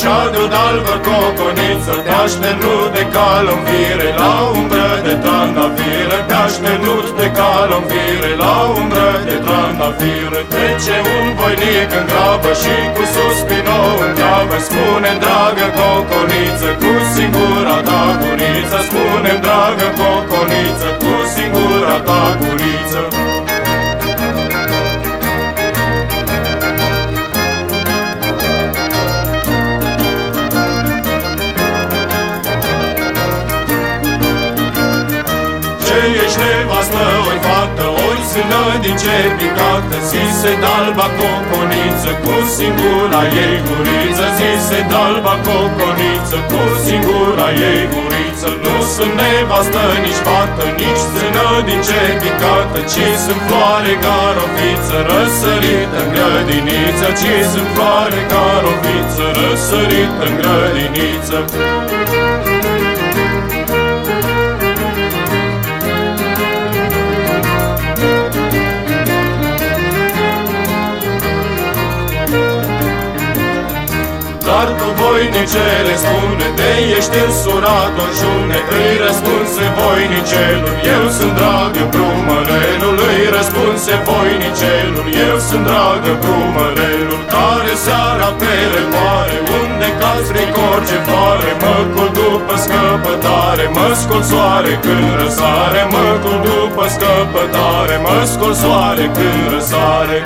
șadă albă coconiță. Te așternut de cal în fire La umbră de trandafiră Te așternut de cal în fire La umbră de trandafiră Trece un voinic în grabă Și cu suspinou în grabă. Spune dragă coconiță Cu singura ta guriță spune dragă coconiță ești nevastă, oi fată, oi sână din ce picată Si se dalba coconiță cu singura ei guriță Si se dalba coconiță cu singura ei guriță. Nu sunt nevastă, nici fată, nici sână din ce picată Ci sunt floare garofiță, răsărită în grădiniță Ci sunt floare garofiță, răsărită în grădiniță Dar tu voinicele spune De ești însurat o june Îi răspunse voinicelul Eu sunt dragă brumărelul Îi răspunse voinicelul Eu sunt dragă brumărelul Care seara pe remoare Unde cați ricorce foare Măcul după scăpătare Mă scol soare când răsare Măcul după scăpătare Mă scol soare când răsare